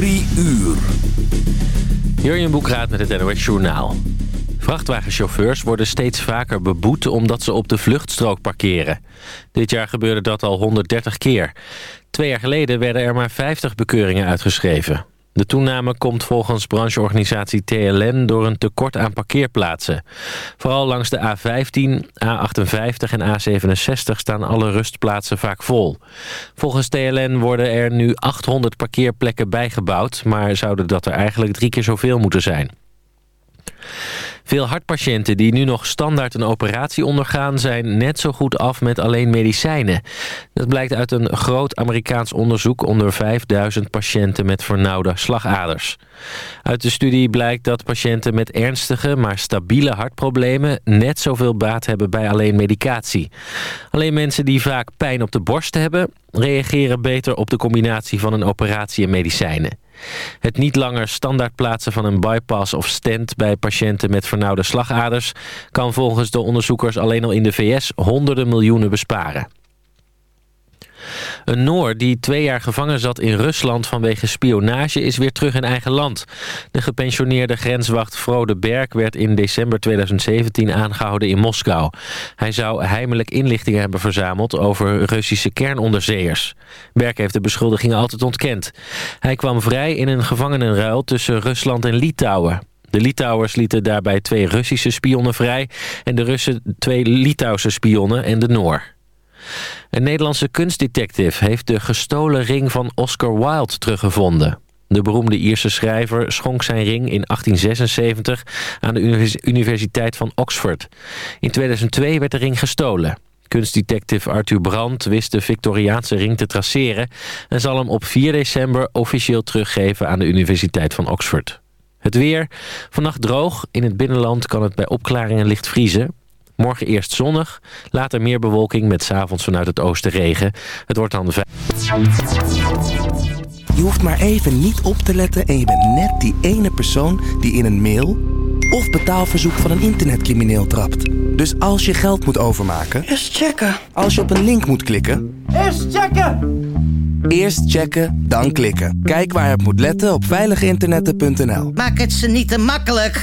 Drie uur. Jurjen Boekraat met het NOS Journaal. Vrachtwagenchauffeurs worden steeds vaker beboet omdat ze op de vluchtstrook parkeren. Dit jaar gebeurde dat al 130 keer. Twee jaar geleden werden er maar 50 bekeuringen uitgeschreven. De toename komt volgens brancheorganisatie TLN door een tekort aan parkeerplaatsen. Vooral langs de A15, A58 en A67 staan alle rustplaatsen vaak vol. Volgens TLN worden er nu 800 parkeerplekken bijgebouwd... maar zouden dat er eigenlijk drie keer zoveel moeten zijn. Veel hartpatiënten die nu nog standaard een operatie ondergaan... zijn net zo goed af met alleen medicijnen. Dat blijkt uit een groot Amerikaans onderzoek... onder 5000 patiënten met vernauwde slagaders. Uit de studie blijkt dat patiënten met ernstige... maar stabiele hartproblemen... net zoveel baat hebben bij alleen medicatie. Alleen mensen die vaak pijn op de borst hebben... reageren beter op de combinatie van een operatie en medicijnen. Het niet langer standaard plaatsen van een bypass of stent bij patiënten met vernauwde slagaders kan volgens de onderzoekers alleen al in de VS honderden miljoenen besparen. Een Noor die twee jaar gevangen zat in Rusland vanwege spionage is weer terug in eigen land. De gepensioneerde grenswacht Frode Berg werd in december 2017 aangehouden in Moskou. Hij zou heimelijk inlichtingen hebben verzameld over Russische kernonderzeeërs. Berg heeft de beschuldigingen altijd ontkend. Hij kwam vrij in een gevangenenruil tussen Rusland en Litouwen. De Litouwers lieten daarbij twee Russische spionnen vrij... en de Russen twee Litouwse spionnen en de Noor. Een Nederlandse kunstdetective heeft de gestolen ring van Oscar Wilde teruggevonden. De beroemde Ierse schrijver schonk zijn ring in 1876 aan de Universiteit van Oxford. In 2002 werd de ring gestolen. Kunstdetective Arthur Brandt wist de Victoriaanse ring te traceren... en zal hem op 4 december officieel teruggeven aan de Universiteit van Oxford. Het weer. Vannacht droog. In het binnenland kan het bij opklaringen licht vriezen. Morgen eerst zonnig, later meer bewolking met s'avonds vanuit het oosten regen. Het wordt dan... Je hoeft maar even niet op te letten en je bent net die ene persoon die in een mail of betaalverzoek van een internetcrimineel trapt. Dus als je geld moet overmaken... Eerst checken. Als je op een link moet klikken... Eerst checken! Eerst checken, dan klikken. Kijk waar het moet letten op veiliginternetten.nl. Maak het ze niet te makkelijk.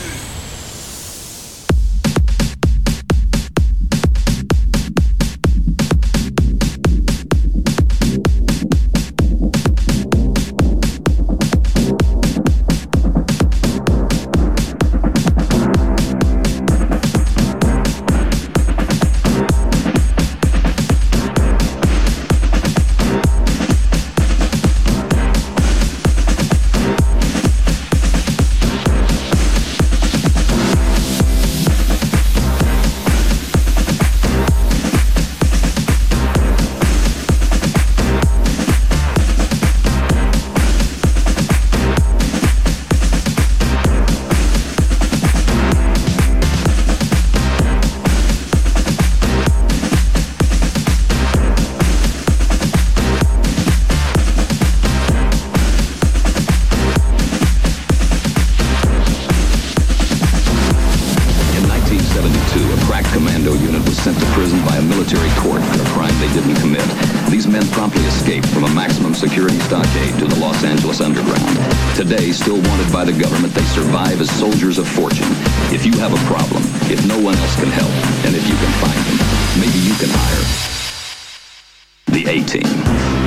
Commando unit was sent to prison by a military court for a crime they didn't commit. These men promptly escaped from a maximum security stockade to the Los Angeles underground. Today, still wanted by the government, they survive as soldiers of fortune. If you have a problem, if no one else can help, and if you can find them, maybe you can hire the A-Team.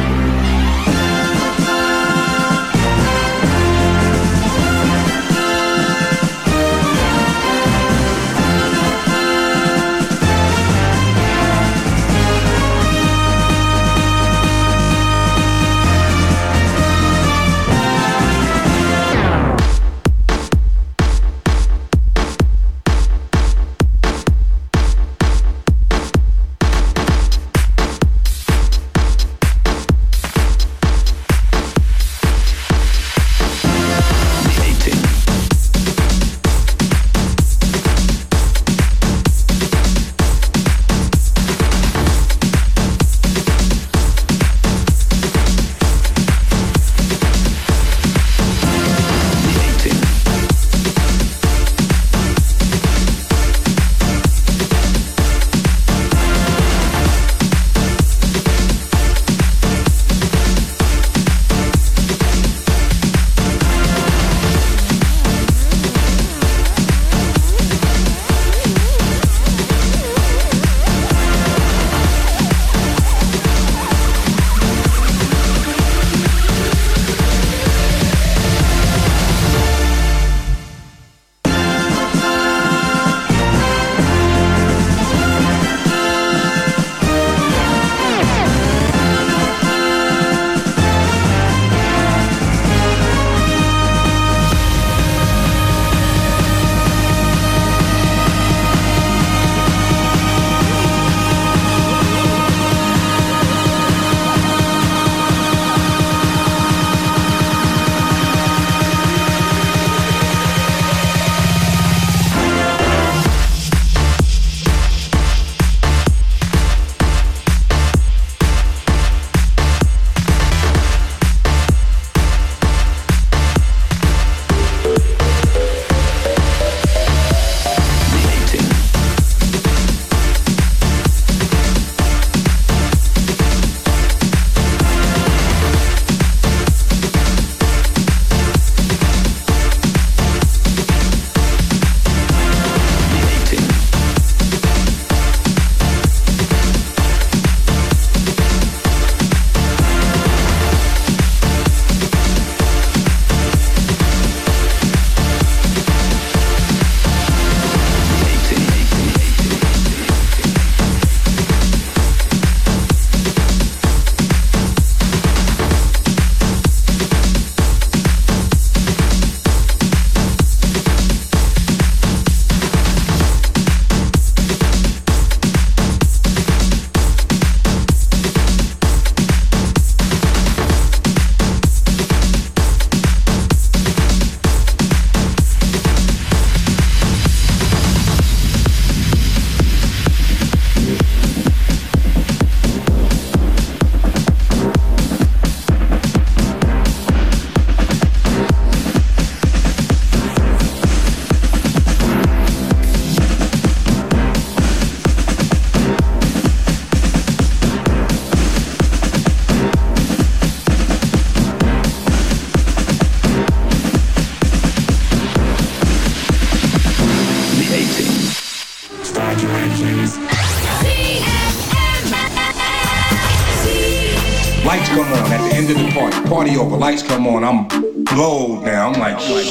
oh